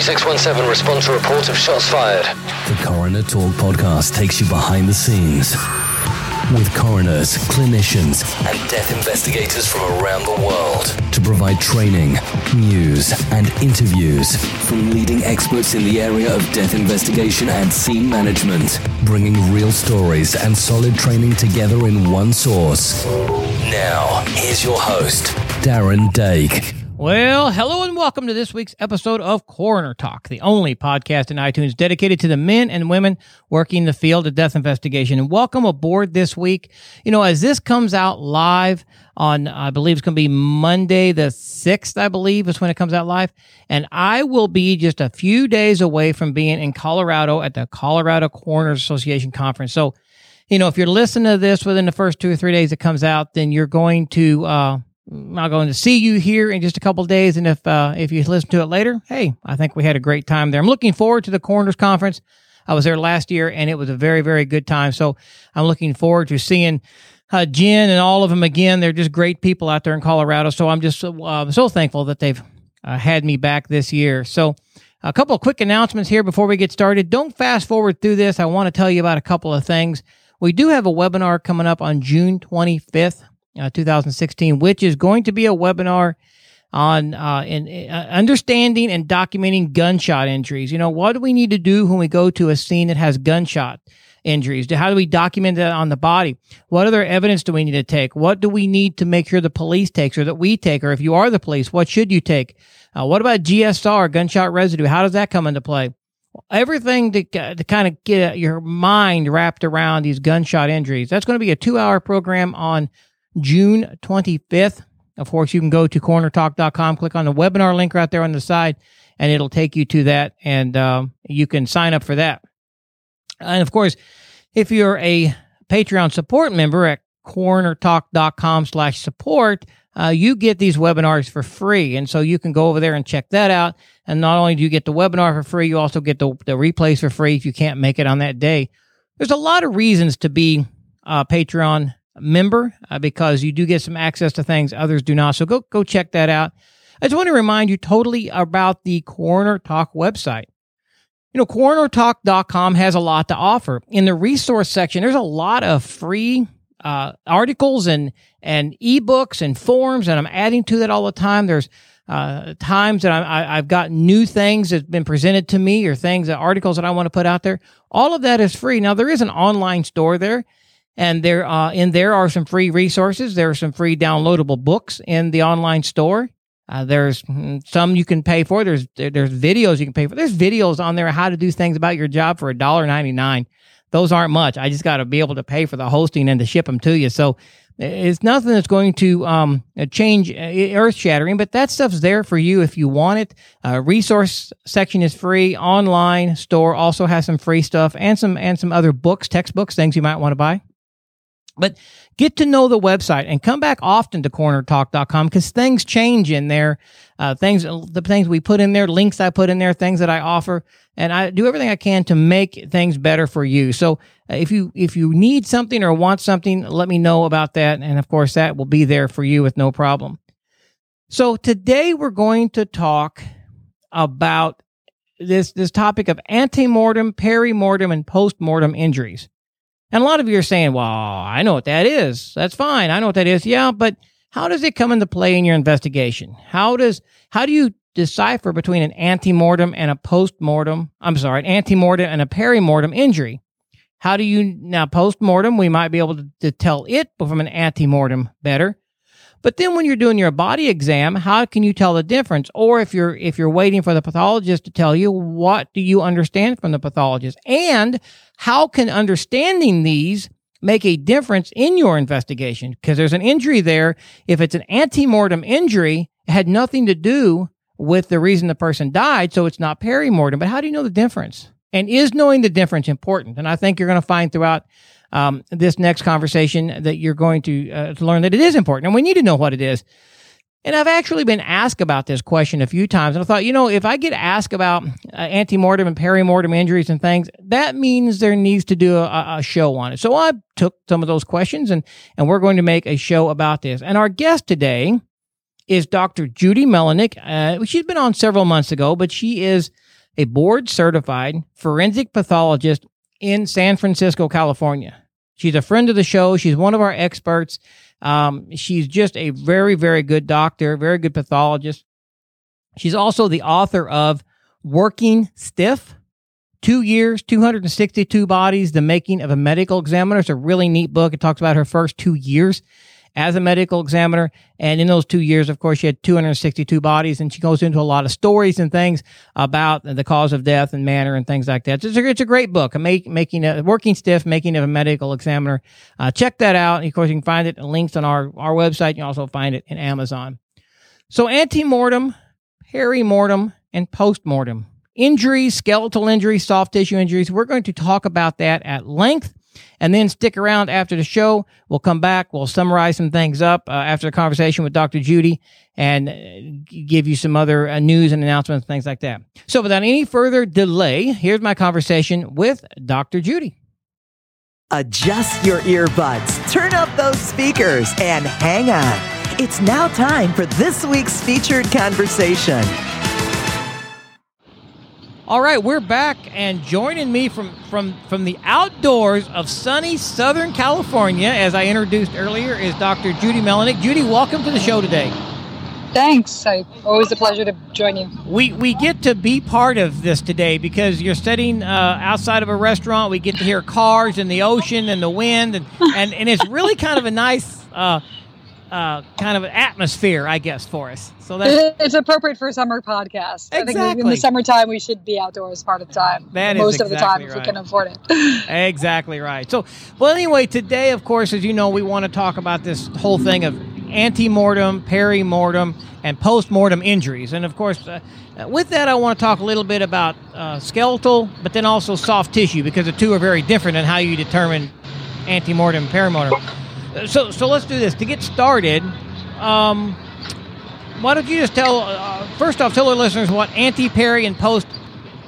3617, respond to report of shots fired. The Coroner Talk podcast takes you behind the scenes with coroners, clinicians, and death investigators from around the world to provide training, news, and interviews from leading experts in the area of death investigation and scene management, bringing real stories and solid training together in one source. Now, here's your host, Darren Dake. Well, hello and welcome to this week's episode of Coroner Talk, the only podcast in iTunes dedicated to the men and women working the field of death investigation. And welcome aboard this week. You know, as this comes out live on, I believe it's going to be Monday the 6th, I believe is when it comes out live. And I will be just a few days away from being in Colorado at the Colorado Coroners Association conference. So, you know, if you're listening to this within the first two or three days it comes out, then you're going to, uh, I'm going to see you here in just a couple days. And if uh, if you listen to it later, hey, I think we had a great time there. I'm looking forward to the Coroners Conference. I was there last year, and it was a very very good time. So I'm looking forward to seeing uh, Jen and all of them again. They're just great people out there in Colorado. So I'm just uh, so thankful that they've uh, had me back this year. So a couple of quick announcements here before we get started. Don't fast forward through this. I want to tell you about a couple of things. We do have a webinar coming up on June 25th uh, 2016, which is going to be a webinar on uh, in, uh, understanding and documenting gunshot injuries. You know, what do we need to do when we go to a scene that has gunshot injuries? How do we document that on the body? What other evidence do we need to take? What do we need to make sure the police takes or that we take? Or if you are the police, what should you take? Uh, what about GSR, gunshot residue? How does that come into play? Everything to, to kind of get your mind wrapped around these gunshot injuries. That's going to be a two hour program on June 25th. Of course, you can go to coronertalk.com, click on the webinar link right there on the side, and it'll take you to that, and um, you can sign up for that. And of course, if you're a Patreon support member at coronertalk.com slash support, uh, you get these webinars for free. And so you can go over there and check that out. And not only do you get the webinar for free, you also get the, the replays for free if you can't make it on that day. There's a lot of reasons to be a Patreon member uh, because you do get some access to things others do not. So go go check that out. I just want to remind you totally about the Coroner Talk website. You know, coronertalk.com has a lot to offer. In the resource section, there's a lot of free uh, articles and and ebooks and forms, and I'm adding to that all the time. There's uh, times that I, have got new things that's been presented to me or things, that articles that I want to put out there. All of that is free. Now there is an online store there. And there, uh, in there are some free resources. There are some free downloadable books in the online store. Uh, there's mm, some you can pay for. There's there's videos you can pay for. There's videos on there how to do things about your job for a dollar ninety nine. Those aren't much. I just got to be able to pay for the hosting and to ship them to you. So it's nothing that's going to um, change uh, earth shattering, but that stuff's there for you if you want it. Uh, resource section is free. Online store also has some free stuff and some and some other books, textbooks, things you might want to buy. But get to know the website and come back often to coronertalk.com because things change in there. Uh, things, the things we put in there, links I put in there, things that I offer, and I do everything I can to make things better for you. So uh, if you if you need something or want something, let me know about that, and of course that will be there for you with no problem. So today we're going to talk about this this topic of antemortem, perimortem, and postmortem injuries. And a lot of you are saying, well, I know what that is. That's fine. I know what that is. Yeah, but how does it come into play in your investigation? How does, how do you decipher between an antemortem and a postmortem? I'm sorry, an antemortem and a perimortem injury. How do you, now postmortem, we might be able to, to tell it from an antemortem better. But then when you're doing your body exam, how can you tell the difference? Or if you're if you're waiting for the pathologist to tell you, what do you understand from the pathologist? And how can understanding these make a difference in your investigation? Because there's an injury there. If it's an antemortem injury, it had nothing to do with the reason the person died, so it's not perimortem. But how do you know the difference? And is knowing the difference important? And I think you're going to find throughout um, this next conversation that you're going to, uh, to learn that it is important and we need to know what it is. And I've actually been asked about this question a few times. And I thought, you know, if I get asked about uh, antemortem and perimortem injuries and things, that means there needs to do a, a, show on it. So I took some of those questions and, and we're going to make a show about this. And our guest today is Dr. Judy Melinek. Uh, she's been on several months ago, but she is a board certified forensic pathologist in San Francisco, California. She's a friend of the show. She's one of our experts. Um, she's just a very, very good doctor, very good pathologist. She's also the author of Working Stiff Two Years, 262 Bodies, The Making of a Medical Examiner. It's a really neat book. It talks about her first two years as a medical examiner. And in those two years, of course, she had 262 bodies and she goes into a lot of stories and things about the cause of death and manner and things like that. It's a, it's a great book, a make, making a working stiff, making of a medical examiner. Uh, check that out. And of course, you can find it links on our, our website. You can also find it in Amazon. So ante-mortem, peri-mortem, and post-mortem. Injuries, skeletal injuries, soft tissue injuries. We're going to talk about that at length and then stick around after the show. We'll come back. We'll summarize some things up uh, after the conversation with Dr. Judy and uh, give you some other uh, news and announcements, things like that. So, without any further delay, here's my conversation with Dr. Judy. Adjust your earbuds, turn up those speakers, and hang on. It's now time for this week's featured conversation. All right, we're back, and joining me from from from the outdoors of sunny Southern California, as I introduced earlier, is Dr. Judy Melinek. Judy, welcome to the show today. Thanks. I, always a pleasure to join you. We we get to be part of this today because you're sitting uh, outside of a restaurant. We get to hear cars and the ocean and the wind, and and, and it's really kind of a nice. Uh, uh, kind of an atmosphere, I guess, for us. So that's it's appropriate for a summer podcast. Exactly. I think in the summertime we should be outdoors part of the time. That most exactly of the time right. if we can afford it. exactly right. So, well, anyway, today, of course, as you know, we want to talk about this whole thing of ante-mortem, peri-mortem, and post-mortem injuries. And of course, uh, with that, I want to talk a little bit about uh, skeletal, but then also soft tissue because the two are very different in how you determine ante-mortem, peri-mortem so so let's do this to get started. Um, why don't you just tell uh, first off, tell our listeners what anti-peri and post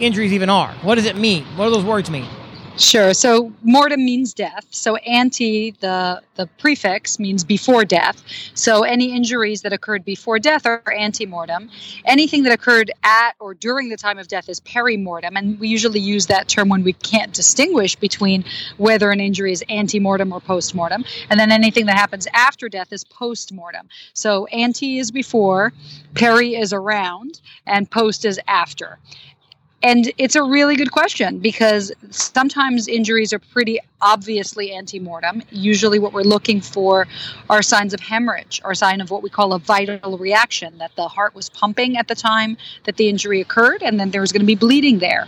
injuries even are. What does it mean? What do those words mean? Sure. So mortem means death. So ante, the the prefix means before death. So any injuries that occurred before death are ante-mortem. Anything that occurred at or during the time of death is peri-mortem, and we usually use that term when we can't distinguish between whether an injury is ante-mortem or post-mortem. And then anything that happens after death is post-mortem. So ante is before, peri is around, and post is after. And it's a really good question because sometimes injuries are pretty obviously ante-mortem. Usually what we're looking for are signs of hemorrhage or sign of what we call a vital reaction, that the heart was pumping at the time that the injury occurred and then there was going to be bleeding there.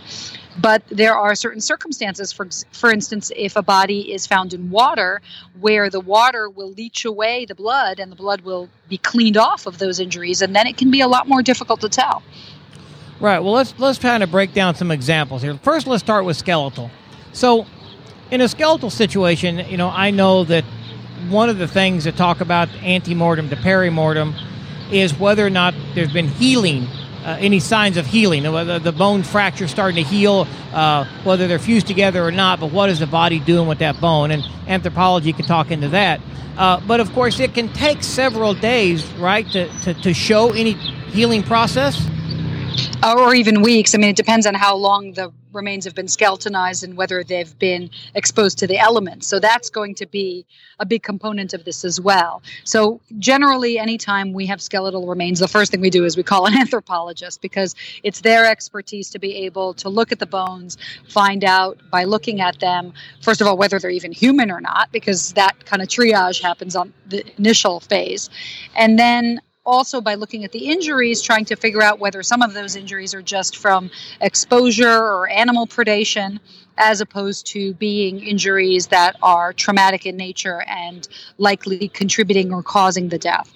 But there are certain circumstances, for, for instance, if a body is found in water, where the water will leach away the blood and the blood will be cleaned off of those injuries, and then it can be a lot more difficult to tell. Right. Well, let's let's kind of break down some examples here. First, let's start with skeletal. So, in a skeletal situation, you know, I know that one of the things that talk about ante-mortem to peri-mortem is whether or not there's been healing, uh, any signs of healing, whether the bone fracture starting to heal, uh, whether they're fused together or not. But what is the body doing with that bone? And anthropology can talk into that. Uh, but of course, it can take several days, right, to, to, to show any healing process or even weeks. I mean, it depends on how long the remains have been skeletonized and whether they've been exposed to the elements. So that's going to be a big component of this as well. So generally, anytime we have skeletal remains, the first thing we do is we call an anthropologist because it's their expertise to be able to look at the bones, find out by looking at them, first of all, whether they're even human or not, because that kind of triage happens on the initial phase. And then also by looking at the injuries, trying to figure out whether some of those injuries are just from exposure or animal predation, as opposed to being injuries that are traumatic in nature and likely contributing or causing the death.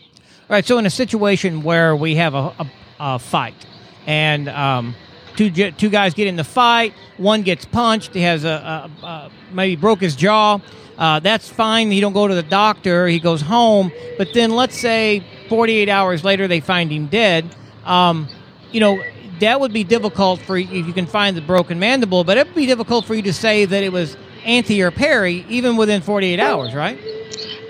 Right. So, in a situation where we have a, a, a fight and um, two two guys get in the fight, one gets punched, he has a, a, a maybe broke his jaw. Uh, that's fine. He don't go to the doctor. He goes home. But then, let's say 48 hours later they find him dead. Um, you know, that would be difficult for if you can find the broken mandible, but it would be difficult for you to say that it was ante or peri even within 48 hours, right?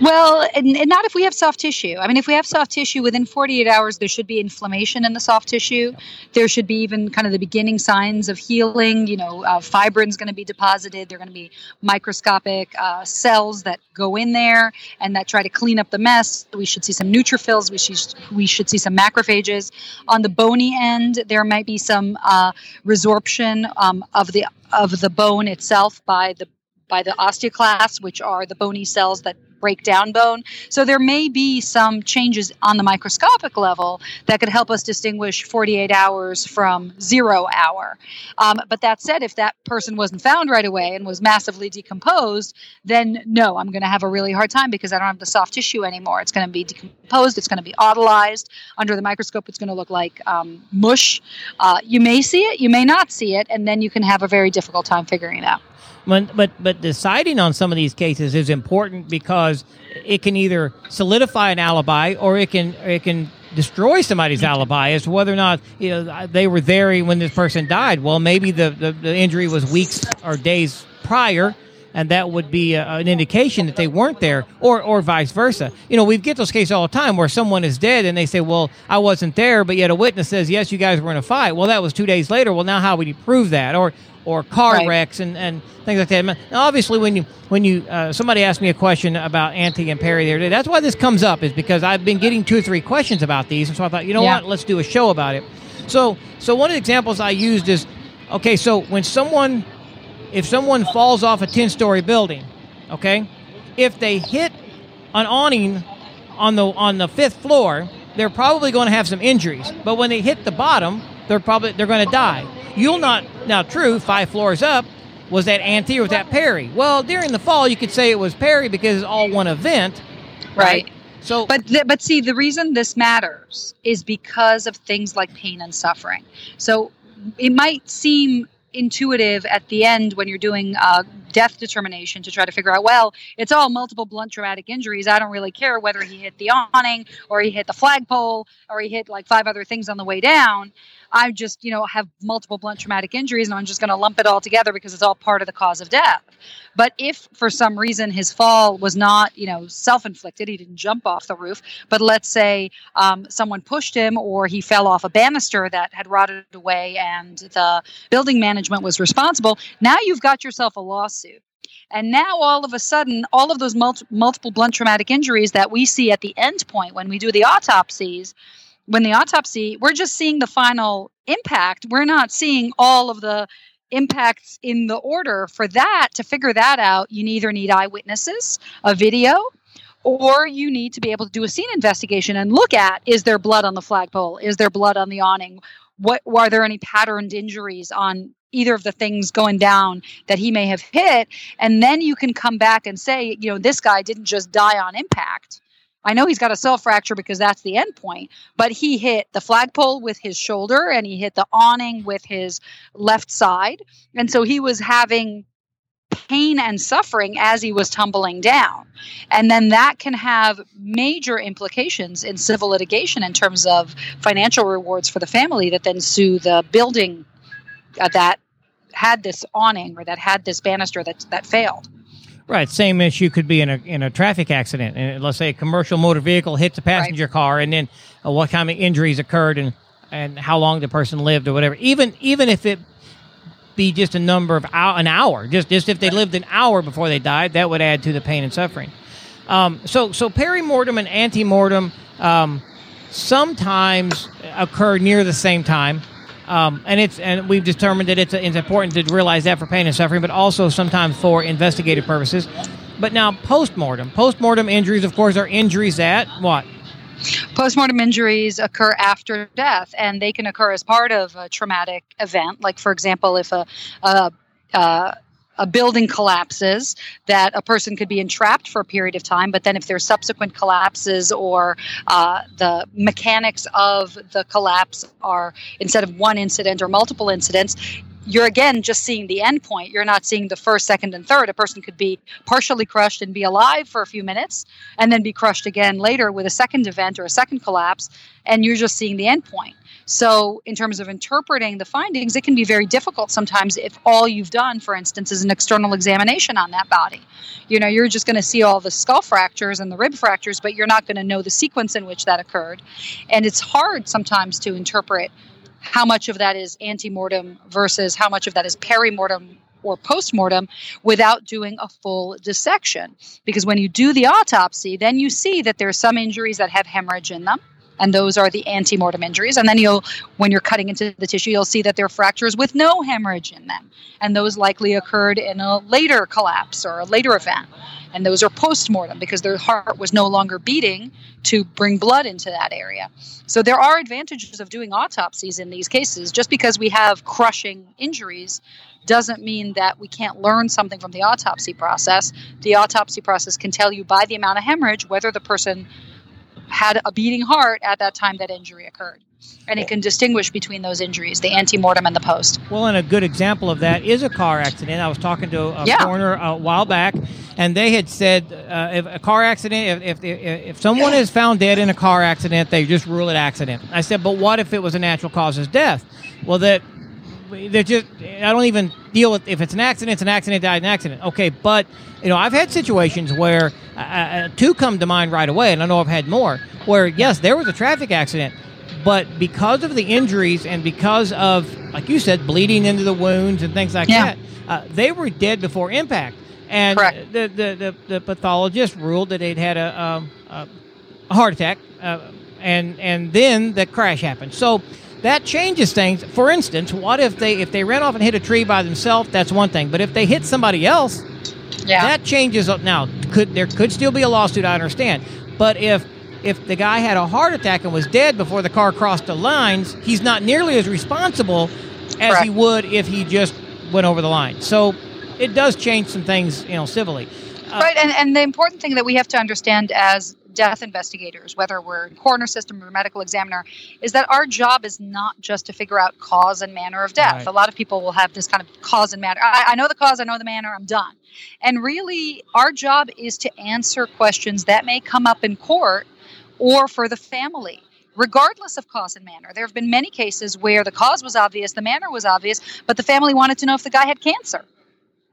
Well, and, and, not if we have soft tissue. I mean, if we have soft tissue within 48 hours, there should be inflammation in the soft tissue. There should be even kind of the beginning signs of healing. You know, uh, fibrin's going to be deposited. There are going to be microscopic uh, cells that go in there and that try to clean up the mess. We should see some neutrophils. We should we should see some macrophages. On the bony end, there might be some uh, resorption um, of the of the bone itself by the by the osteoclasts, which are the bony cells that break down bone. So there may be some changes on the microscopic level that could help us distinguish 48 hours from zero hour. Um, but that said, if that person wasn't found right away and was massively decomposed, then no, I'm going to have a really hard time because I don't have the soft tissue anymore. It's going to be decomposed, it's going to be autolyzed. Under the microscope, it's going to look like um, mush. Uh, you may see it, you may not see it, and then you can have a very difficult time figuring it out. But, but but deciding on some of these cases is important because it can either solidify an alibi or it can it can destroy somebody's mm-hmm. alibi as to whether or not you know they were there when this person died. Well, maybe the, the, the injury was weeks or days prior, and that would be a, an indication that they weren't there, or or vice versa. You know, we get those cases all the time where someone is dead and they say, "Well, I wasn't there," but yet a witness says, "Yes, you guys were in a fight." Well, that was two days later. Well, now how would you prove that? Or or car right. wrecks and, and things like that. Now, obviously, when you when you uh, somebody asked me a question about ante and peri there, that's why this comes up is because I've been getting two or three questions about these, and so I thought, you know yeah. what, let's do a show about it. So, so one of the examples I used is, okay, so when someone, if someone falls off a ten story building, okay, if they hit an awning on the on the fifth floor, they're probably going to have some injuries. But when they hit the bottom, they're probably they're going to die. You'll not now. True, five floors up. Was that ante or was that peri? Well, during the fall, you could say it was peri because it's all one event, right? right? So, but th- but see, the reason this matters is because of things like pain and suffering. So it might seem intuitive at the end when you're doing uh, death determination to try to figure out well it's all multiple blunt traumatic injuries. I don't really care whether he hit the awning or he hit the flagpole or he hit like five other things on the way down I just, you know, have multiple blunt traumatic injuries and I'm just going to lump it all together because it's all part of the cause of death. But if for some reason his fall was not, you know, self inflicted, he didn't jump off the roof, but let's say um, someone pushed him or he fell off a banister that had rotted away and the building management was responsible, now you've got yourself a lawsuit. And now, all of a sudden, all of those multiple blunt traumatic injuries that we see at the end point when we do the autopsies when the autopsy, we're just seeing the final impact. We're not seeing all of the impacts in the order. For that, to figure that out, you either need eyewitnesses, a video, or you need to be able to do a scene investigation and look at is there blood on the flagpole? Is there blood on the awning? What are there any patterned injuries on either of the things going down that he may have hit? And then you can come back and say, you know, this guy didn't just die on impact I know he's got a cell fracture because that's the end point, but he hit the flagpole with his shoulder and he hit the awning with his left side. And so he was having pain and suffering as he was tumbling down. And then that can have major implications in civil litigation in terms of financial rewards for the family that then sue the building uh, that had this awning or that had this banister that that failed. Right. Same issue could be in a in a traffic accident, and let's say a commercial motor vehicle hits a passenger right. car, and then uh, what kind of injuries occurred, and and how long the person lived, or whatever. Even even if it be just a number of hour, an hour, just just if they lived an hour before they died, that would add to the pain and suffering. Um, so so perimortem and antemortem um, sometimes occur near the same time. Um, and it's and we've determined that it's, it's important to realize that for pain and suffering, but also sometimes for investigative purposes. But now postmortem, postmortem injuries, of course, are injuries that what? Postmortem injuries occur after death, and they can occur as part of a traumatic event. Like, for example, if a, a, a a building collapses, that a person could be entrapped for a period of time, but then if there's subsequent collapses or uh, the mechanics of the collapse are instead of one incident or multiple incidents, you're again just seeing the end point. You're not seeing the first, second, and third. A person could be partially crushed and be alive for a few minutes and then be crushed again later with a second event or a second collapse, and you're just seeing the end point. So, in terms of interpreting the findings, it can be very difficult sometimes if all you've done, for instance, is an external examination on that body. You know, you're just going to see all the skull fractures and the rib fractures, but you're not going to know the sequence in which that occurred. And it's hard sometimes to interpret how much of that is antemortem versus how much of that is perimortem or postmortem without doing a full dissection. Because when you do the autopsy, then you see that there are some injuries that have hemorrhage in them and those are the antemortem injuries. And then you'll, when you're cutting into the tissue, you'll see that there are fractures with no hemorrhage in them, and those likely occurred in a later collapse or a later event. And those are postmortem because their heart was no longer beating to bring blood into that area. So there are advantages of doing autopsies in these cases. Just because we have crushing injuries doesn't mean that we can't learn something from the autopsy process. The autopsy process can tell you by the amount of hemorrhage whether the person had a beating heart at that time that injury occurred. And it can distinguish between those injuries, the antemortem and the post. Well, and a good example of that is a car accident. I was talking to a yeah. coroner a while back, and they had said uh, if a car accident, if, if, if someone is found dead in a car accident, they just rule it accident. I said, but what if it was a natural causes death? Well, that they're just I don't even deal with if it's an accident, it's an accident, died an accident. Okay, but you know I've had situations where uh, uh, two come to mind right away, and I know I've had more where yes, there was a traffic accident, but because of the injuries and because of like you said, bleeding into the wounds and things like yeah. that, uh, they were dead before impact. And the, the, the, the, pathologist ruled that they'd had a, um, a, a heart attack, uh, and and then the crash happened. So that changes things. For instance, what if they if they ran off and hit a tree by themselves? That's one thing. But if they hit somebody else, yeah. that changes. Now, could there could still be a lawsuit? I understand. But if if the guy had a heart attack and was dead before the car crossed the lines, he's not nearly as responsible as Correct. he would if he just went over the line. So it does change some things, you know, civilly. Uh, right, and, and the important thing that we have to understand as death investigators, whether we're coroner system or medical examiner, is that our job is not just to figure out cause and manner of death. Right. A lot of people will have this kind of cause and manner. I, I know the cause, I know the manner, I'm done. And really, our job is to answer questions that may come up in court or for the family regardless of cause and manner. There have been many cases where the cause was obvious, the manner was obvious, but the family wanted to know if the guy had cancer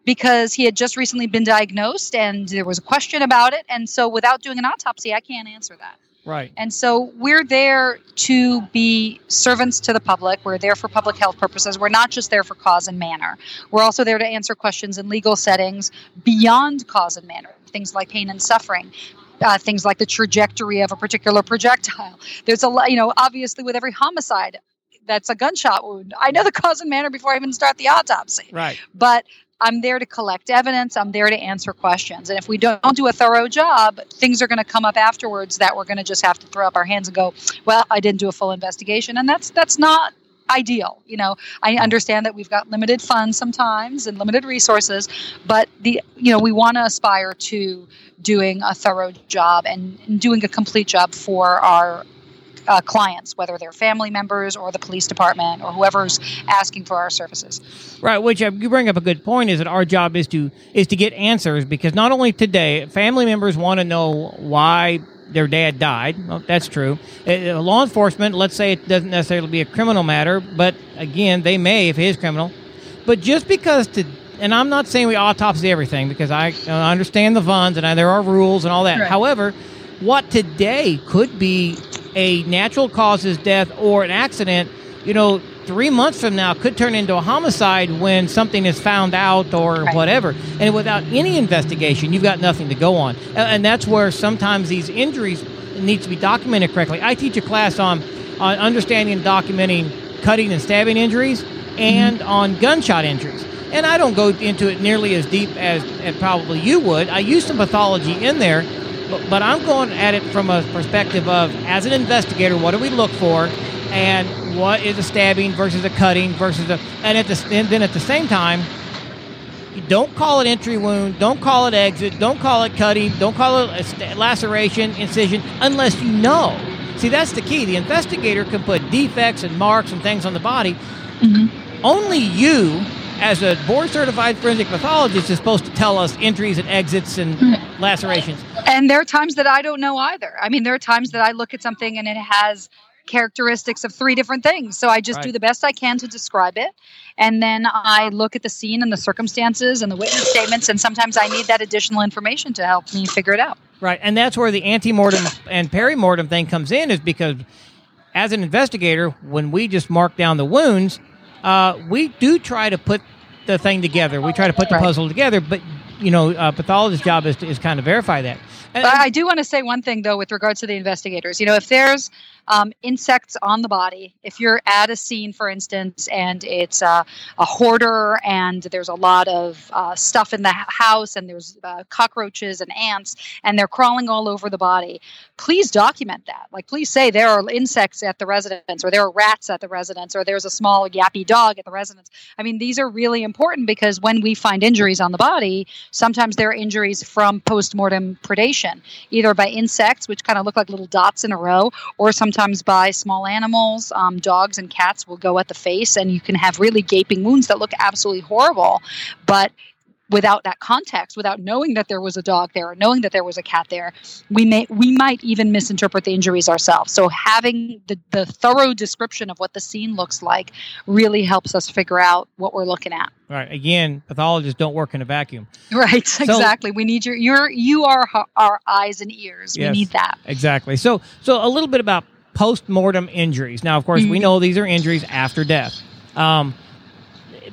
because he had just recently been diagnosed and there was a question about it. And so, without doing an autopsy, I can't answer that. Right. And so, we're there to be servants to the public. We're there for public health purposes. We're not just there for cause and manner. We're also there to answer questions in legal settings beyond cause and manner, things like pain and suffering. Uh, things like the trajectory of a particular projectile. There's a lot, you know, obviously with every homicide, that's a gunshot wound. I know the cause and manner before I even start the autopsy. Right. But I'm there to collect evidence. I'm there to answer questions. And if we don't do a thorough job, things are going to come up afterwards that we're going to just have to throw up our hands and go, "Well, I didn't do a full investigation." And that's that's not ideal. You know, I understand that we've got limited funds sometimes and limited resources, but the you know, we want to aspire to doing a thorough job and, doing a complete job for our uh, clients, whether they're family members or the police department or whoever's asking for our services. Right, which uh, you bring up a good point is that our job is to is to get answers because not only today family members want to know why their dad died. Well, that's true. Uh, law enforcement, let's say it doesn't necessarily be a criminal matter, but again, they may if it is criminal. But just because to and I'm not saying we autopsy everything because I, I understand the funds and I, there are rules and all that. Right. However, what today could be a natural causes death or an accident, you know, three months from now could turn into a homicide when something is found out or right. whatever. And without any investigation, you've got nothing to go on. And that's where sometimes these injuries need to be documented correctly. I teach a class on, on understanding and documenting cutting and stabbing injuries and mm-hmm. on gunshot injuries. And I don't go into it nearly as deep as, as probably you would. I use some pathology in there but, but I'm going at it from a perspective of, as an investigator, what do we look for, and what is a stabbing versus a cutting versus a, and at the and then at the same time, don't call it entry wound, don't call it exit, don't call it cutting, don't call it laceration, incision, unless you know. See, that's the key. The investigator can put defects and marks and things on the body. Mm-hmm only you, as a board certified forensic pathologist, is supposed to tell us entries and exits and mm. lacerations. And there are times that I don't know either. I mean, there are times that I look at something and it has characteristics of three different things. So I just Right. do the best I can to describe it. And then I look at the scene and the circumstances and the witness statements. And sometimes I need that additional information to help me figure it out. Right, and that's where the ante-mortem and peri-mortem thing comes in, is because as an investigator, when we just mark down the wounds, uh, we do try to put the thing together. We try to put the Right. puzzle together, but you know, a pathologist's job is to, is kind of verify that. And- But I do want to say one thing though, with regards to the investigators. You know, if there's um, insects on the body, if you're at a scene, for instance, and it's uh, a hoarder and there's a lot of uh, stuff in the house and there's uh, cockroaches and ants and they're crawling all over the body, please document that. Like, please say there are insects at the residence or there are rats at the residence or there's a small yappy dog at the residence. I mean, these are really important because when we find injuries on the body, sometimes there are injuries from post-mortem predation either by insects which kind of look like little dots in a row or sometimes by small animals um, dogs and cats will go at the face and you can have really gaping wounds that look absolutely horrible but without that context without knowing that there was a dog there or knowing that there was a cat there we may we might even misinterpret the injuries ourselves so having the, the thorough description of what the scene looks like really helps us figure out what we're looking at right, again, pathologists don't work in a vacuum. Right, exactly. we need your your you are our eyes and ears. Yes. We need that. Exactly. So, so a little bit about post-mortem injuries. Now, of course, we Mhm. know these are injuries after death. Um,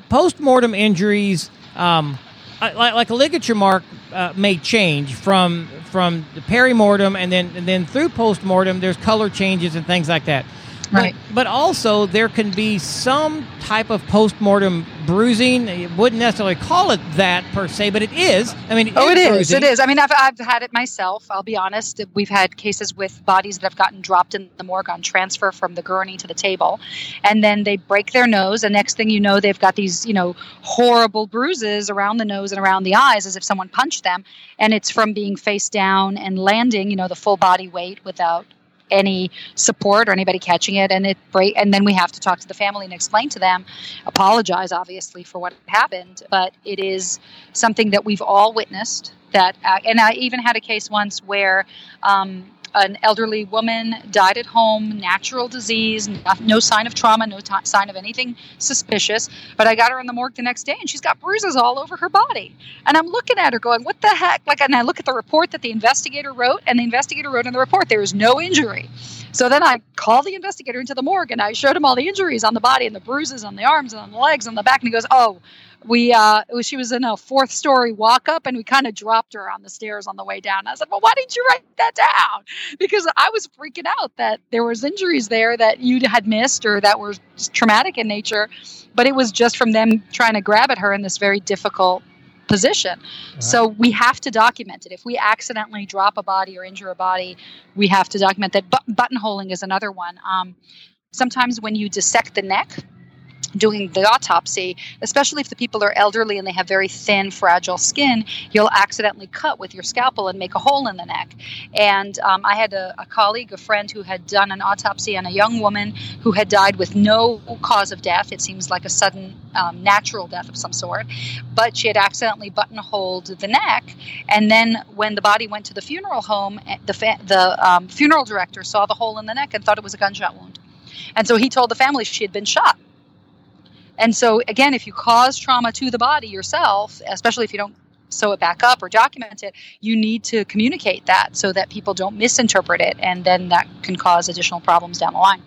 post-mortem injuries, um, like, like a ligature mark, uh, may change from from the perimortem, and then and then through post-mortem, there's color changes and things like that. But- Right. But, also, there can be some type of post-mortem bruising. You wouldn't necessarily call it that per se, but it is. I mean, Oh, it is. It is. I mean, I've, I've had it myself. I'll be honest. We've had cases with bodies that have gotten dropped in the morgue on transfer from the gurney to the table, and then they break their nose, and next thing you know, they've got these, you know, horrible bruises around the nose and around the eyes, as if someone punched them, and it's from being face down and landing, you know, the full body weight without any support or anybody catching it and it break and then we have to talk to the family and explain to them apologize obviously for what happened. But it is something that we've all witnessed that uh, and i even had a case once where um, an elderly woman died at home natural disease no, sign of trauma no ti sign of anything suspicious. But i got her in the morgue the next day and she's got bruises all over her body. And i'm looking at her going what the heck? Like and i look at the report that the investigator wrote and the investigator wrote in the report there is no injury. So then I called the investigator into the morgue and I showed him all the injuries on the body and the bruises on the arms and on the legs and the back. And he goes, "Oh, we uh, she was in a fourth story walk up and we kind of dropped her on the stairs on the way down." I said, "Well, why didn't you write that down?" Because I was freaking out that there was injuries there that you had missed or that were traumatic in nature, but it was just from them trying to grab at her in this very difficult position. So we have to document it. If we accidentally drop a body or injure a body, we have to document that. But buttonholing is another one. Um, sometimes when you dissect the neck, doing the autopsy, especially if the people are elderly and they have very thin, fragile skin, you'll accidentally cut with your scalpel and make a hole in the neck. And um, I had a, a colleague, a friend, who had done an autopsy on a young woman who had died with no cause of death. It seems like a sudden um, natural death of some sort, but she had accidentally buttonholed the neck. And then when the body went to the funeral home, eh, the fa- the um, funeral director saw the hole in the neck and thought it was a gunshot wound. And so he told the family she had been shot. And so, again, if you cause trauma to the body yourself, especially if you don't sew it back up or document it, you need to communicate that so that people don't misinterpret it, and then that can cause additional problems down the line.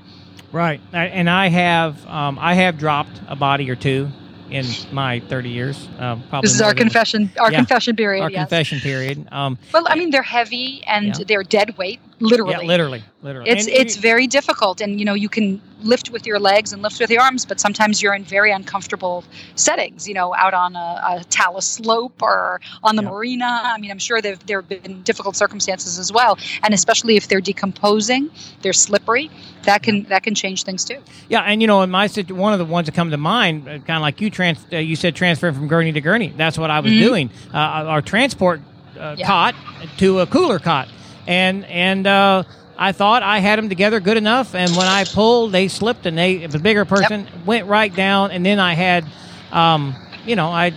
Right, and I have um, I have dropped a body or two in my thirty years. Um, probably This is our confession, our Yeah. confession period. Our yes. confession period. Um, Well, I mean, they're heavy and Yeah. they're dead weight, literally. yeah, literally, literally. It's And- it's very difficult, and you know you can lift with your legs and lift with your arms, but sometimes you're in very uncomfortable settings. You know, out on a, a talus slope or on the Yeah. marina. I mean, I'm sure there there have been difficult circumstances as well, and especially if they're decomposing, they're slippery. That can that can change things too. Yeah, and you know, in my situ- one of the ones that come to mind, uh, kind of like you trans, uh, you said transferring from gurney to gurney. That's what I was Mhm. doing. Uh, our transport uh, Yeah. cot to a cooler cot, and and uh, I thought I had them together good enough, and when I pulled, they slipped, and they the bigger person went right down, and then I had, um, you know, I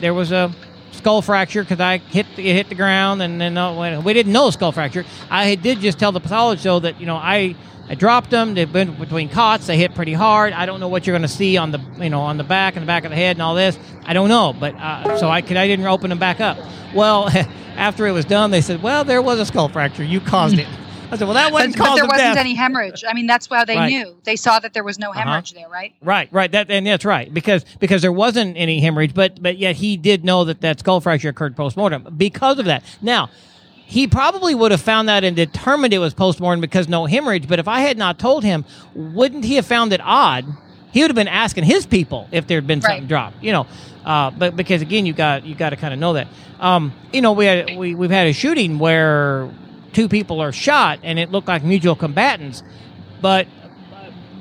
there was a skull fracture because I hit it hit the ground, and then uh, we didn't know skull fracture. I did just tell the pathologist though that you know I. I dropped them. They've been between cots. They hit pretty hard. I don't know what you're going to see on the, you know, on the back and the back of the head and all this. I don't know, but uh, so I could, I didn't open them back up. Well, after it was done, they said, "Well, there was a skull fracture. You caused it." I said, "Well, that wasn't but, but there wasn't death." any hemorrhage. I mean, that's why they Right. knew. They saw that there was no Uh-huh. hemorrhage there, right? Right, right. That and that's right because because there wasn't any hemorrhage, but but yet he did know that that skull fracture occurred post mortem because of that. Now. He probably would have found that and determined it was post mortem because no hemorrhage. But if I had not told him, wouldn't he have found it odd? He would have been asking his people if there had been something dropped, you know. Uh, but because again, you got you got to kind of know that. Um, you know, we had we we've had a shooting where two people are shot and it looked like mutual combatants, but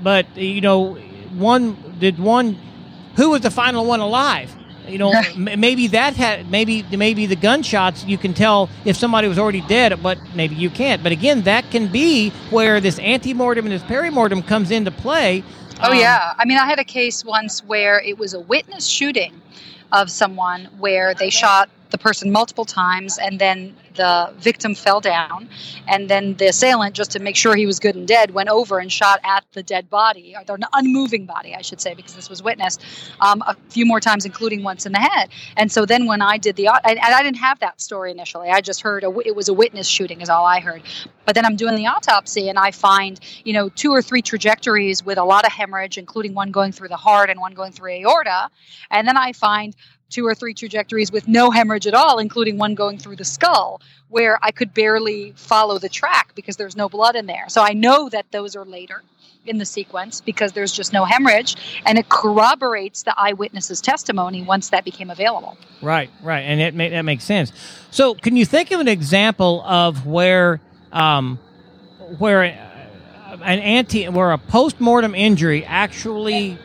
but you know, one did one. Who was the final one alive? You know, m- maybe that had maybe maybe the gunshots you can tell if somebody was already dead, but maybe you can't. But again, that can be where this antemortem and this perimortem comes into play. Oh Um, yeah. I mean, I had a case once where it was a witness shooting of someone where they shot the person multiple times and then the victim fell down and then the assailant just to make sure he was good and dead went over and shot at the dead body or the unmoving body i should say because this was witnessed um, a few more times including once in the head. And so then when i did the and, i didn't have that story initially. I just heard a, it was a witness shooting is all i heard. But then i'm doing the autopsy and i find you know two or three trajectories with a lot of hemorrhage including one going through the heart and one going through aorta. And then i find two or three trajectories with no hemorrhage at all, including one going through the skull, where I could barely follow the track because there's no blood in there. So I know that those are later in the sequence because there's just no hemorrhage, and it corroborates the eyewitness's testimony once that became available. Right, right, and it ma- that makes sense. So, can you think of an example of where, um, where uh, an anti, where a post-mortem injury actually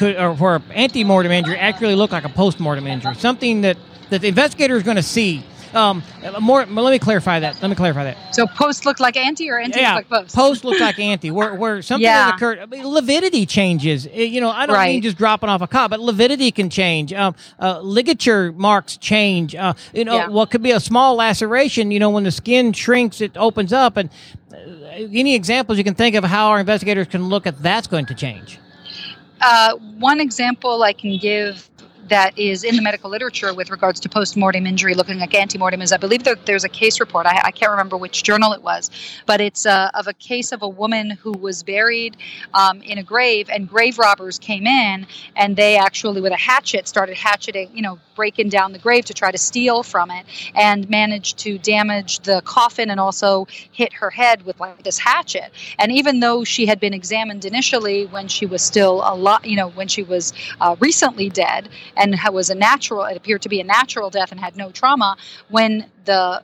could, or for an ante-mortem injury actually look like a post-mortem injury, something that that the investigator is going to see. Um, more. Let me clarify that. Let me clarify that. So post looked like anti or anti yeah, looked like post? post looked like anti, where where something Yeah. occurred. I mean, lividity changes. Uh, You know, I don't mean just dropping off a cot, but lividity can change. Um, uh, ligature marks change. Uh, you know, Yeah. what could be a small laceration. You know, when the skin shrinks, it opens up. And uh, any examples you can think of how our investigators can look at that's going to change. Uh, one example I can give that is in the medical literature with regards to post-mortem injury looking like antemortem is I believe that there's a case report. I, I can't remember which journal it was, but it's uh, of a case of a woman who was buried um, in a grave and grave robbers came in and they actually with a hatchet started hatcheting, you know, breaking down the grave to try to steal from it and managed to damage the coffin and also hit her head with like this hatchet. And even though she had been examined initially when she was still a lot, you know, when she was uh, recently dead and was a natural, it appeared to be a natural death and had no trauma, when the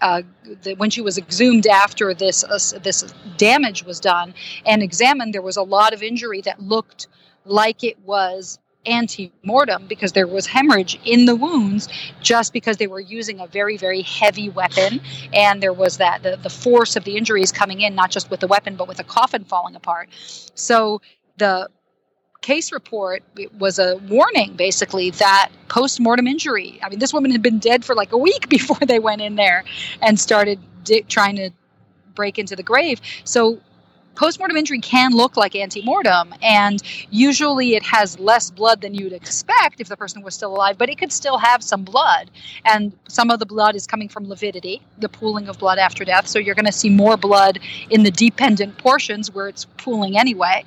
uh, the, when she was exhumed after this uh, this damage was done and examined, there was a lot of injury that looked like it was ante-mortem because there was hemorrhage in the wounds just because they were using a very very heavy weapon and there was that the, the force of the injuries coming in not just with the weapon but with the coffin falling apart. So the case report was a warning basically that post-mortem injury i mean this woman had been dead for like a week before they went in there and started di- trying to break into the grave. So postmortem injury can look like antemortem and usually it has less blood than you'd expect if the person was still alive but it could still have some blood. And some of the blood is coming from lividity the pooling of blood after death so you're going to see more blood in the dependent portions where it's pooling anyway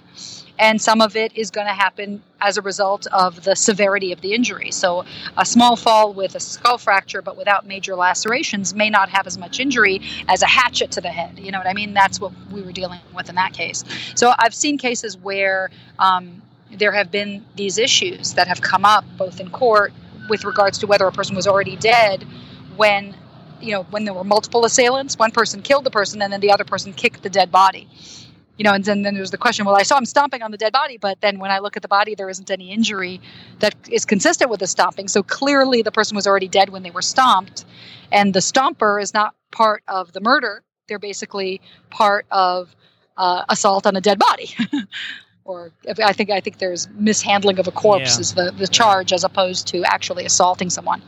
and some of it is going to happen as a result of the severity of the injury. So, a small fall with a skull fracture but without major lacerations may not have as much injury as a hatchet to the head. You know what I mean? That's what we were dealing with in that case. So, I've seen cases where um, there have been these issues that have come up both in court with regards to whether a person was already dead when you know when there were multiple assailants one person killed the person and then the other person kicked the dead body you know, and then, then there's the question, well, I saw him stomping on the dead body, but then when I look at the body, there isn't any injury that is consistent with the stomping. So clearly the person was already dead when they were stomped. And the stomper is not part of the murder. they're basically part of uh, assault on a dead body. or I think I think there's mishandling of a corpse Yeah. is the, the charge as opposed to actually assaulting someone.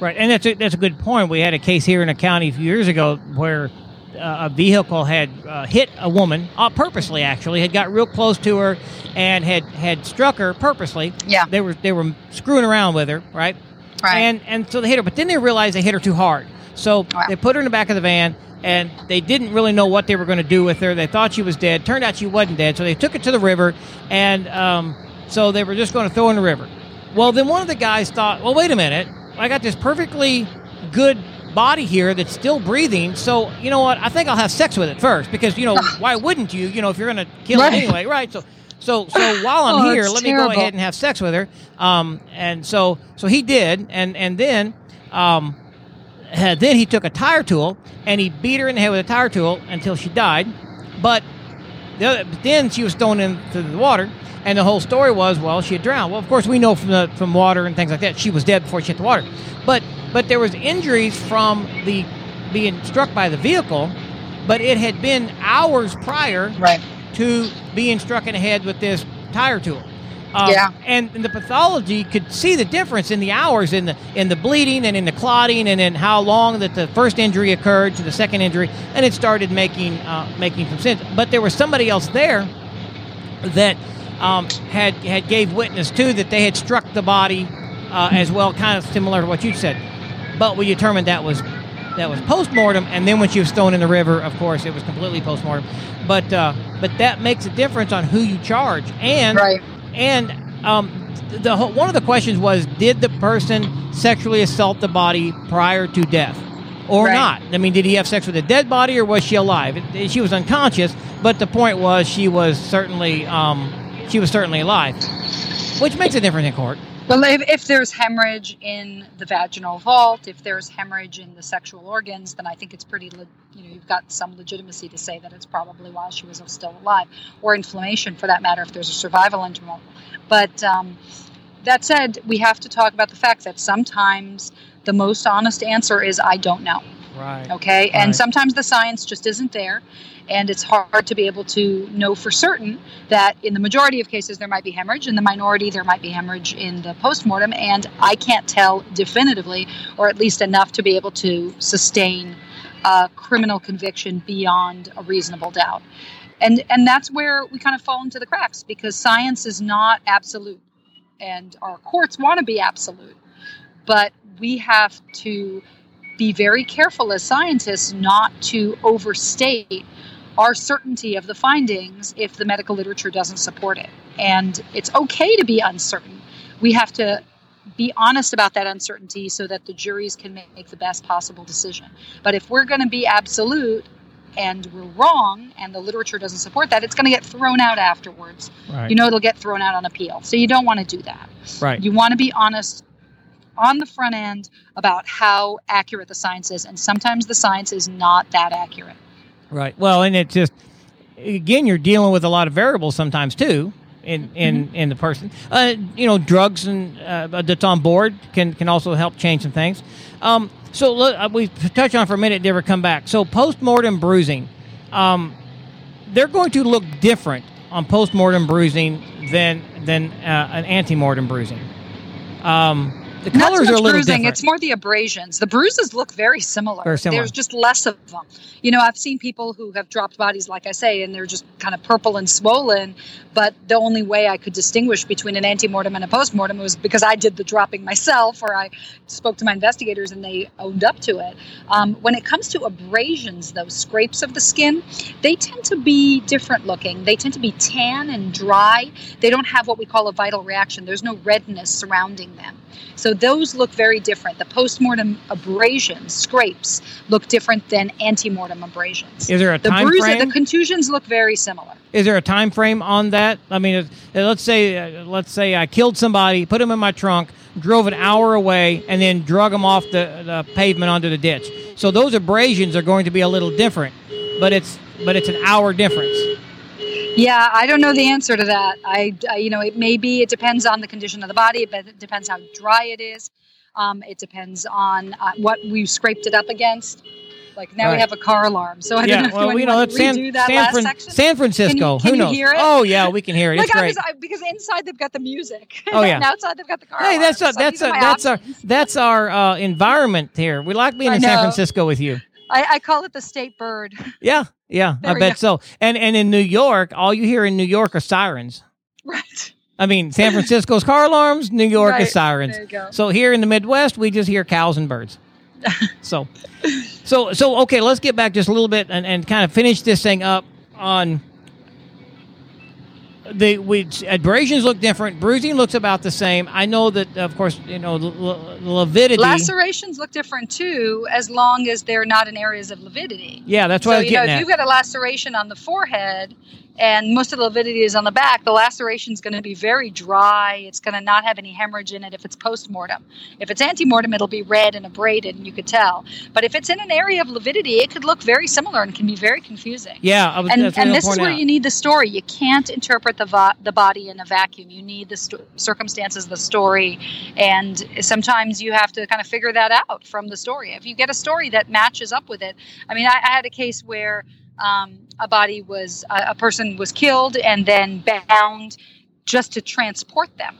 Right, and that's a, that's a good point. We had a case here in a county a few years ago where uh, a vehicle had uh, hit a woman uh, purposely. Actually, had got real close to her and had had struck her purposely. Yeah. they were they were screwing around with her, right? Right. And and so they hit her, but then they realized they hit her too hard. So Wow. they put her in the back of the van, and they didn't really know what they were going to do with her. They thought she was dead. Turned out she wasn't dead. So they took her to the river, and um, so they were just going to throw her in the river. Well, then one of the guys thought, well, wait a minute, I got this perfectly good body here that's still breathing. So you know what? I think I'll have sex with it first because you know why wouldn't you? You know if you're going to kill Right. it anyway, right? So. So, so while I'm Oh, here, let me go ahead and have sex with her. Um, and so, so he did, and and then, um, uh, then he took a tire tool and he beat her in the head with a tire tool until she died. But the other, but then she was thrown into the water, and the whole story was, well, she had drowned. Well, of course, we know from the from water and things like that, she was dead before she hit the water. But but there was injuries from the being struck by the vehicle, but it had been hours prior Right. to being struck in the head with this tire tool. Um, Yeah. and, and the pathology could see the difference in the hours in the in the bleeding and in the clotting and in how long that the first injury occurred to the second injury, and it started making uh, making some sense. But there was somebody else there that um, had had gave witness to that they had struck the body uh, as well, kind of similar to what you said. But we determined that was that was post mortem, and then when she was thrown in the river, of course, it was completely post mortem. But uh, but that makes a difference on who you charge, and Right. And um, the one of the questions was, did the person sexually assault the body prior to death, or Right. not? I mean, did he have sex with a dead body, or was she alive? It- she was unconscious, but the point was she was certainly um, she was certainly alive, which makes a difference in court. Well, if, if there's hemorrhage in the vaginal vault, if there's hemorrhage in the sexual organs, then I think it's pretty, le- you know, you've got some legitimacy to say that it's probably while she was still alive, or inflammation for that matter, if there's a survival interval. But um, that said, we have to talk about the fact that sometimes the most honest answer is I don't know. Right. Okay. Right. And sometimes the science just isn't there. And it's hard to be able to know for certain that in the majority of cases there might be hemorrhage, in the minority there might be hemorrhage in the postmortem. And I can't tell definitively, or at least enough to be able to sustain a criminal conviction beyond a reasonable doubt. And, and that's where we kind of fall into the cracks because science is not absolute. And our courts want to be absolute. But we have to be very careful as scientists not to overstate our certainty of the findings if the medical literature doesn't support it. And it's okay to be uncertain. We have to be honest about that uncertainty so that the juries can make the best possible decision. But if we're going to be absolute and we're wrong and the literature doesn't support that, it's going to get thrown out afterwards. Right. You know, it'll get thrown out on appeal. So you don't want to do that. right. You want to be honest on the front end about how accurate the science is. And sometimes the science is not that accurate. Right. Well, and it's just again, you're dealing with a lot of variables sometimes too. In, in, Mm-hmm. in the person, uh, you know, drugs and uh, that's on board can can also help change some things. Um, so look, uh, we touched on for a minute, never come back. So post mortem bruising, um, they're going to look different on post mortem bruising than than uh, an ante mortem bruising. Um, the colors are a little bruising, different. it's more the abrasions. The bruises look very similar. Very similar. There's just less of them. You know, I've seen people who have dropped bodies, like I say, and they're just kind of purple and swollen. But the only way I could distinguish between an antemortem and a postmortem was because I did the dropping myself, or I spoke to my investigators and they owned up to it. Um, when it comes to abrasions, those scrapes of the skin, they tend to be different looking. They tend to be tan and dry. They don't have what we call a vital reaction. There's no redness surrounding them. So those look very different. The postmortem abrasions, scrapes, look different than antemortem abrasions. Is there a the time bruise, frame? the contusions look very similar. Is there a time frame on that? I mean, let's say uh, let's say I killed somebody, put them in my trunk, drove an hour away, and then drug them off the, the pavement onto the ditch. So those abrasions are going to be a little different, but it's but it's an hour difference. Yeah, I don't know the answer to that. I, I you know, it may be. It depends on the condition of the body. It depends how dry it is. Um, it depends on uh, what we scraped it up against. Like now we have a car alarm. So I don't know if well, you, know, it's San, San, Fran-. San Francisco. can Who you knows? hear it? Oh yeah, we can hear it. It's Like I was, I, because inside they've got the music. Oh, yeah. and outside they've got the car. Hey, that's a, alarm. So that's a, that's our that's our uh, environment here. We like being I in San. Francisco with you. I, I call it the state bird. Yeah, yeah, I There we bet go. so. And and in New York, all you hear in New York are sirens. right. I mean, San Francisco's car alarms, New York Right. is sirens. There you go. So here in the Midwest, we just hear cows and birds. so, so, so okay. Let's get back just a little bit and, and kind of finish this thing up on the we abrasions look different. Bruising looks about the same. I know that, of course, you know the lividity. Lacerations look different too, as long as they're not in areas of lividity. yeah, that's what I so was you know, if you've got a laceration on the forehead and most of the lividity is on the back, the laceration is going to be very dry. It's going to not have any hemorrhage in it if it's post-mortem. If it's ante-mortem, it'll be red and abraded, and you could tell. But if it's in an area of lividity, it could look very similar and can be very confusing. yeah, I was, And, that's what I and this is where out. you need the story. You can't interpret the vo- the body in a vacuum. You need the sto- circumstances, the story, and sometimes you have to kind of figure that out from the story. If you get a story that matches up with it, I mean, I, I had a case where um, a body was a, person was killed and then bound just to transport them.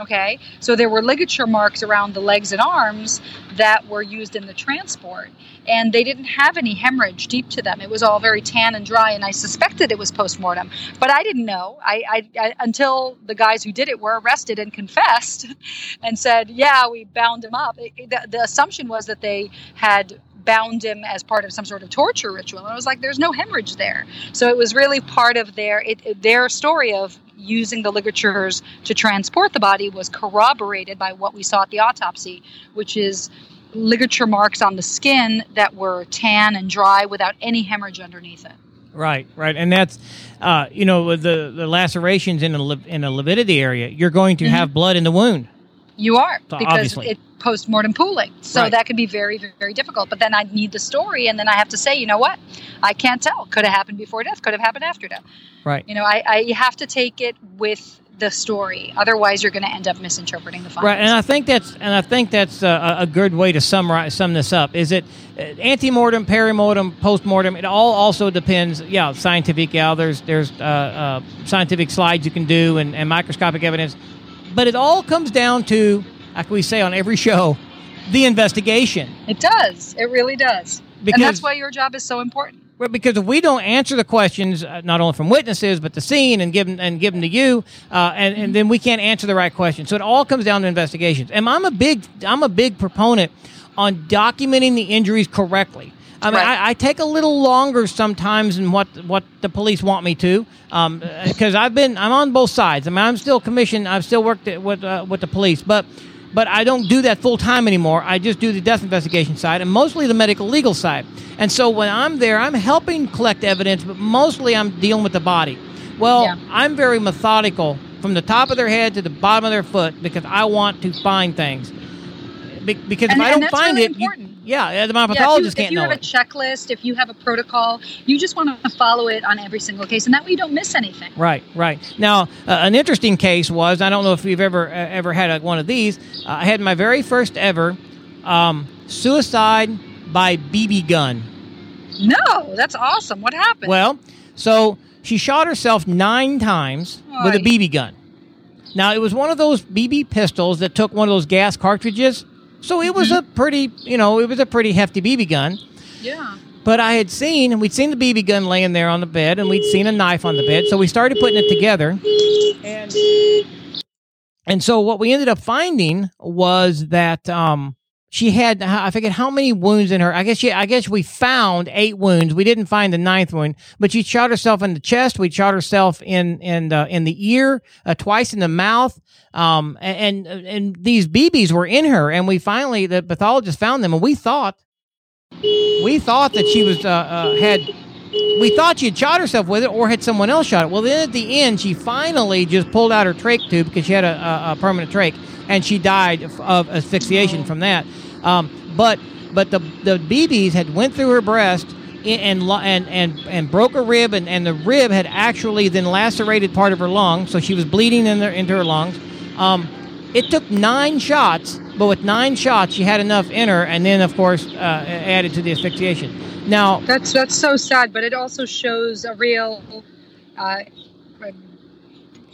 Okay, so there were ligature marks around the legs and arms that were used in the transport, and they didn't have any hemorrhage deep to them. It was all very tan and dry, and I suspected it was postmortem, but I didn't know. I, I, I until the guys who did it were arrested and confessed, and said, "Yeah, we bound him up." It- it- the, the assumption was that they had bound him as part of some sort of torture ritual. And I was like, "There's no hemorrhage there." So it was really part of their it, their story of using the ligatures to transport the body was corroborated by what we saw at the autopsy, which is ligature marks on the skin that were tan and dry without any hemorrhage underneath it. Right, right, and that's uh, you know the the lacerations in a li- in a lividity area, you're going to Mhm. have blood in the wound. You are because obviously. it post-mortem pooling. So Right. that could be very, very, difficult. But then I need the story, and then I have to say, you know what? I can't tell. Could have happened before death. Could have happened after death. Right. You know, I, I you have to take it with the story. Otherwise, you're going to end up misinterpreting the findings. Right, and I think that's and I think that's a, a good way to summarize sum this up. Is it uh, antemortem, perimortem, postmortem? It all also depends. Yeah, scientific. Yeah, there's there's uh, uh, scientific slides you can do and, and microscopic evidence, but it all comes down to, like we say on every show, the investigation. it does. It really does. Because- and that's why your job is so important. Well, because if we don't answer the questions, uh, not only from witnesses but the scene, and give them and give them to you, uh, and and then we can't answer the right questions. So it all comes down to investigations. And I'm a big I'm a big proponent on documenting the injuries correctly. I mean, Right. I, I take a little longer sometimes than what what the police want me to, because I've been I'm on both sides. I mean, I'm still commissioned. I've still worked at, with uh, with the police, but but I don't do that full time anymore. I just do the death investigation side and mostly the medical legal side. And so when I'm there, I'm helping collect evidence, but mostly I'm dealing with the body. Well, Yeah. I'm very methodical from the top of their head to the bottom of their foot because I want to find things. Be- because And- if I don't find really it, you, yeah, the Yeah, pathologist if you, can't know. if you have a checklist, if you have a protocol, you just want to follow it on every single case, and that way you don't miss anything. Right, right. Now, uh, an interesting case was I don't know if you've ever uh, ever had a, one of these. Uh, I had my very first ever um, suicide by BB gun. No, that's awesome. What happened? Well, so she shot herself nine times with a BB gun. Now, it was one of those BB pistols that took one of those gas cartridges. So it was a pretty, you know, it was a pretty hefty BB gun. yeah. But I had seen, and we'd seen the BB gun laying there on the bed, and we'd seen a knife on the bed. So we started putting it together. And, and so what we ended up finding was that um, she had, I forget how many wounds in her. I guess she, I guess we found eight wounds. We didn't find the ninth wound, but she shot herself in the chest. We shot herself in in uh, in the ear, uh, twice in the mouth. Um, and and these BBs were in her, and we finally the pathologist found them, and we thought we thought that she was uh, uh, had we thought she had shot herself with it or had someone else shot it. Well then at the end she finally just pulled out her trach tube because she had a, a, a permanent trach and she died of, asphyxiation from that. Um, but but the the bb's had went through her breast and and and, and broke a rib and, and the rib had actually then lacerated part of her lung so she was bleeding in there into her lungs. Um, it took nine shots, but with nine shots, she had enough in her, and then of course uh, added to the asphyxiation. Now that's that's so sad, but it also shows a real. Uh,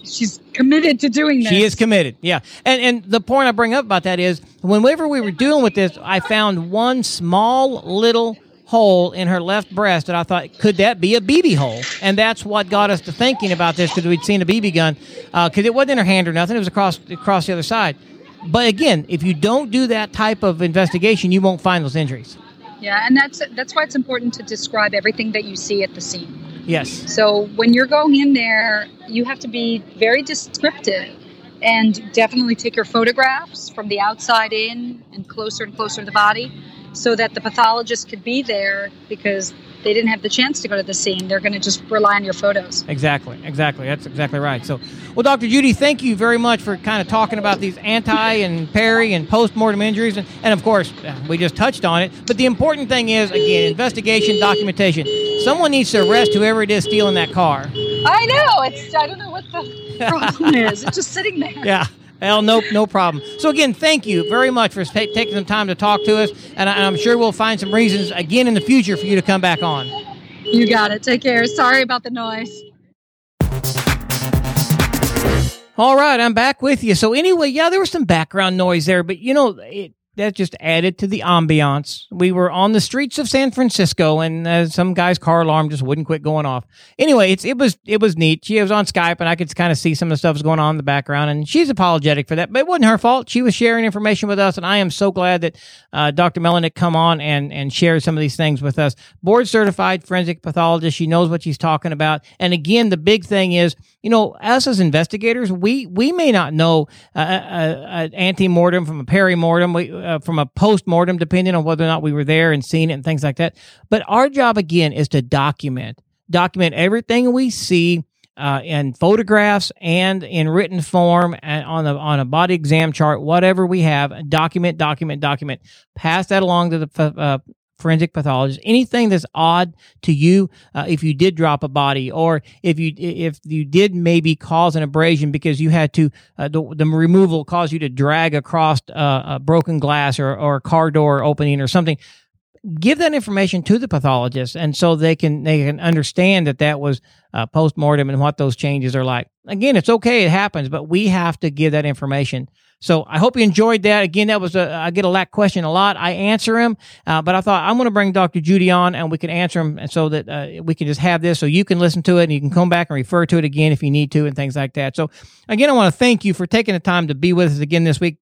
she's committed to doing this. She is committed, yeah. And and the point I bring up about that is whenever we were dealing with this, I found one small little hole in her left breast that I thought could that be a BB hole, and that's what got us to thinking about this because we'd seen a BB gun because uh, it wasn't in her hand or nothing; it was across across the other side. But again, if you don't do that type of investigation, you won't find those injuries. Yeah, and that's that's why it's important to describe everything that you see at the scene. Yes. So when you're going in there, you have to be very descriptive and definitely take your photographs from the outside in and closer and closer to the body so that the pathologist could be there because they didn't have the chance to go to the scene. They're going to just rely on your photos. Exactly, exactly. That's exactly right. So, well, Dr. Judy, thank you very much for kind of talking about these ante and peri and post mortem injuries. And, and of course, uh, we just touched on it. But the important thing is, again, investigation, documentation. Someone needs to arrest whoever it is stealing that car. I know. It's, I don't know what the problem is. It's just sitting there. Yeah. Well, nope, no problem. So again, thank you very much for taking some time to talk to us, and, I, am sure we'll find some reasons again in the future for you to come back on. You got it. Take care. Sorry about the noise. All right, I'm back with you. So anyway, yeah, there was some background noise there, but you know, it, that just added to the ambiance. We were on the streets of San Francisco, and uh, some guy's car alarm just wouldn't quit going off. Anyway, it's it was it was neat. She was on Skype, and I could kind of see some of the stuff was going on in the background, and she's apologetic for that, but it wasn't her fault. She was sharing information with us, and I am so glad that uh, Dr. Melinek come on and and share some of these things with us. Board certified forensic pathologist. She knows what she's talking about, and again, the big thing is, you know, us as investigators, we we may not know uh, uh, uh ante mortem from a peri mortem. We uh, from a post mortem, depending on whether or not we were there and seen it and things like that. But our job again is to document, document everything we see. Uh, in photographs and in written form and on a on a body exam chart, whatever we have, document, document, document. Pass that along to the uh, forensic pathologist anything that's odd to you uh, if you did drop a body or if you if you did maybe cause an abrasion because you had to uh, the, the removal caused you to drag across uh, a broken glass or, or a car door opening or something give that information to the pathologist and so they can they can understand that that was uh, post-mortem and what those changes are like. Again it's okay it happens but we have to give that information so I hope you enjoyed that. Again, that was a, I get a lot question a lot. I answer him, uh, but I thought I'm going to bring Dr. Judy on and we can answer him so that uh, we can just have this so you can listen to it and you can come back and refer to it again if you need to and things like that. So again, I want to thank you for taking the time to be with us again this week.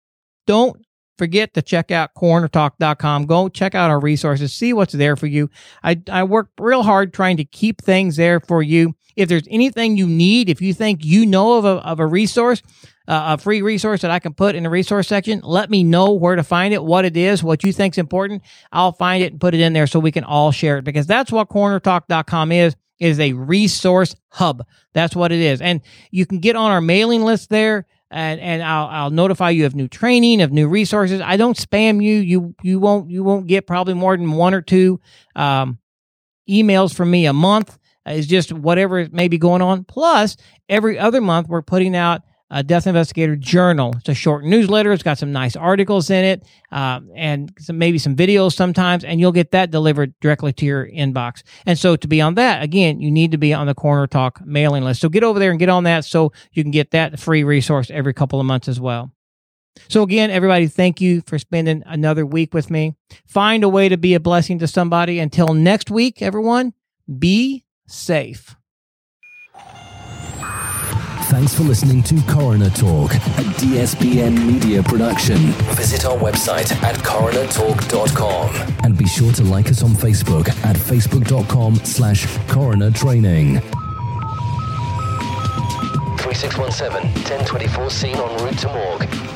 Don't forget to check out coronertalk.com. Go check out our resources, see what's there for you. I, I work real hard trying to keep things there for you. If there's anything you need, if you think you know of a, of a resource, uh, a free resource that I can put in the resource section, let me know where to find it, what it is, what you think's important. I'll find it and put it in there so we can all share it because that's what coronertalk.com is is a resource hub. That's what it is. And you can get on our mailing list there and and I'll I'll notify you of new training, of new resources. I don't spam you. You you won't you won't get probably more than one or two um, emails from me a month. Is just whatever may be going on. Plus, every other month we're putting out a Death Investigator Journal. It's a short newsletter. It's got some nice articles in it, uh, and some, maybe some videos sometimes, and you'll get that delivered directly to your inbox. And so, to be on that, again, you need to be on the Coroner Talk mailing list. So get over there and get on that, so you can get that free resource every couple of months as well. So again, everybody, thank you for spending another week with me. Find a way to be a blessing to somebody. Until next week, everyone, be safe. Thanks for listening to Coroner Talk, a DSPN media production. Visit our website at coronertalk.com. And be sure to like us on Facebook at facebook.com slash coroner training. 3617 1024 scene en route to morgue.